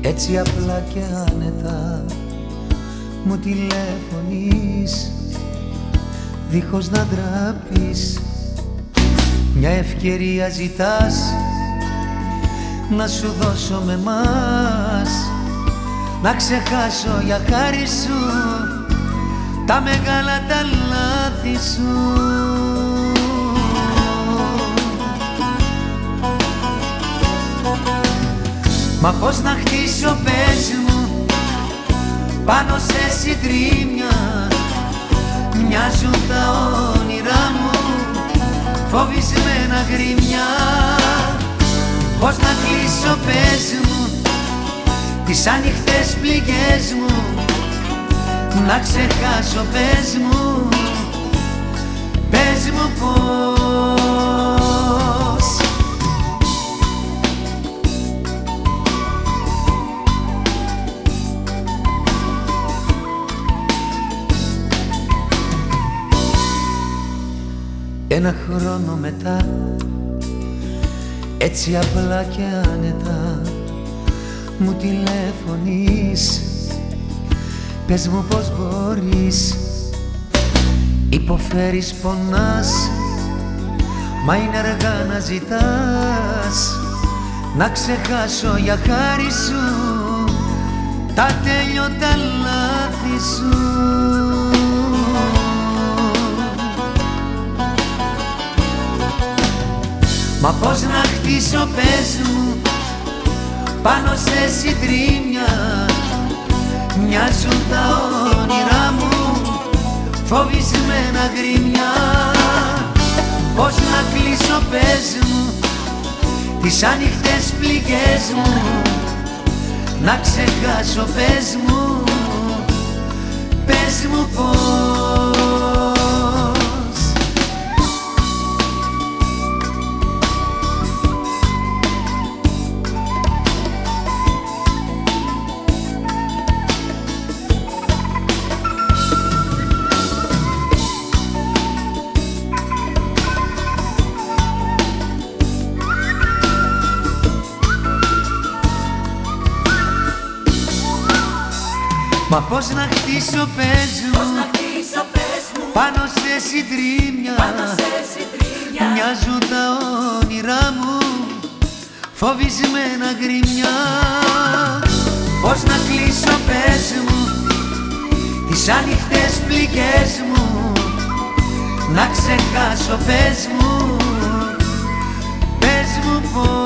έτσι απλά και άνετα μου τηλεφωνείς δίχως να ντραπείς. Μια ευκαιρία ζητάς να σου δώσω με μας να ξεχάσω για χάρη σου τα μεγάλα τα λάθη σου. Μα πώς να χτίσω πες μου πάνω σε συντρίμια. Μοιάζουν τα όνειρά μου φοβισμένα γκριμιά. Πώς να κλείσω πες μου τις ανοιχτές πληγές μου. Να ξεχάσω πες μου Ένα χρόνο μετά έτσι απλά και άνετα μου τηλεφωνείς. Πες μου πως μπορείς Υποφέρεις πονάς. Μα είναι αργά να ζητάς Να ξεχάσω για χάρη σου Τα τέλειωτα λάθη σου Μα πώς να χτίσω πες μου Πάνω σε συντρίμια. Μοιάζουν τα όνειρά μου φοβισμένα γκριμιά. Πώς να κλείσω πες μου τις ανοιχτές πληγές μου. Να ξεχάσω πες μου πες μου πώς Μα πώς να χτίσω πε μου, Πάνω σε συντρίμια. Μοιάζουν τα όνειρά μου Φοβισμένα γκριμιά. Πώς να κλείσω πε μου Τις άνοιχτες πληγές μου Να ξεχάσω πες μου Πες μου πώς